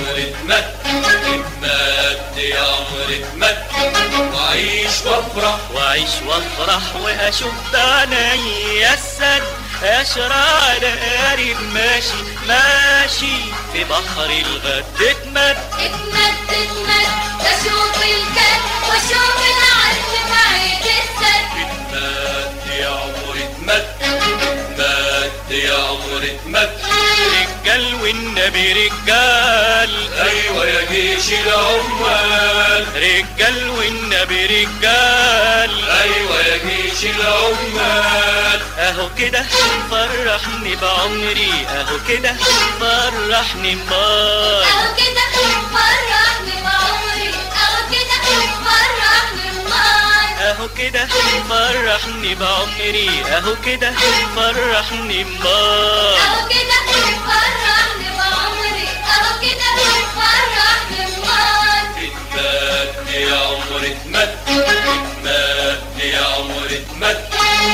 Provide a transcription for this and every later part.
عمري تمت تمت يا عمري تمت وعيش وافرح. وعيش وافرح وأشوف بعيني السد أشرار قارب ماشي ماشي. في بحر الغد تمت تمت تمت أشوف الكد وأشوف العرش معاك السد تمت يا عمري تمت تمت يا عمري تمت رجال والنبي رجال. أيوه يا جيش العمال. رجال والنبي رجال. أيوه يا جيش العمال. أهو كده فرحني بعمري. أهو كده فرحني مار أهو كده فرحني بعمري. أهو كده فرحني بنار أهو كده فرحني بعمري. أهو كده فرحني مار أهو كده يا عمر اتمد اتمد يا عمر اتمد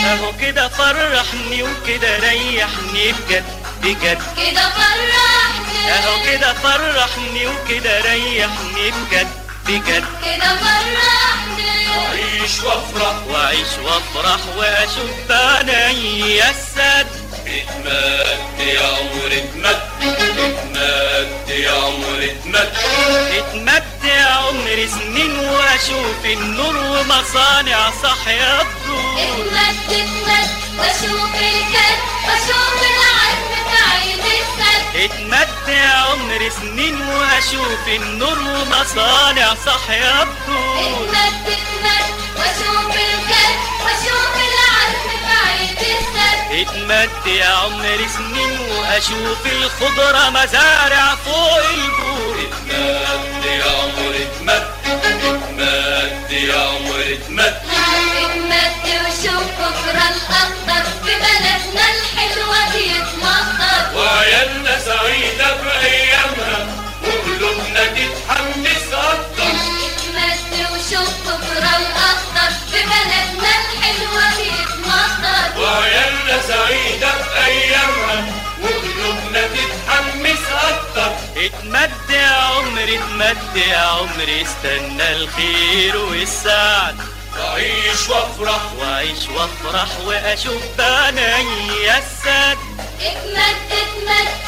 أهو كده فرحني وكده ريحني بجد بجد. كده فرحني. أهو كده فرحني وكده ريحني بجد بجد. كده فرحني. عيش وأفرح. وأعيش وأفرح وأشوف بعيني السد اتمد يا عمر اتمد اتمد يا عمر اتمد. اتمد يا عمري سنين واشوف النور ومصانع صحيا الضوء. اتمد اتمد واشوف الكد واشوف العرش بعيد السد. اتمد يا عمري سنين واشوف النور ومصانع صحيا الضوء. اتمد اتمد واشوف الكد واشوف العرش بعيد السد. اتمد يا عمري سنين واشوف الخضرة مزارع فوق البور اتمد يا عمر اتمد اتمد يا عمر اتمد اتمد وشوف بكرة الأخضر في بلدنا الحلوة يتمطر وعيالنا سعيدة بأيامها وقلوبنا تتحمس أكتر اتمد وشوف بكرة الأخضر في بلدنا الحلوة يتمطر وعيالنا سعيدة اتمد يا عمري اتمد يا عمري استنى الخير والسعد. أعيش وأفرح. واعيش وافرح وأشوف بعيني السد. اتمد اتمد.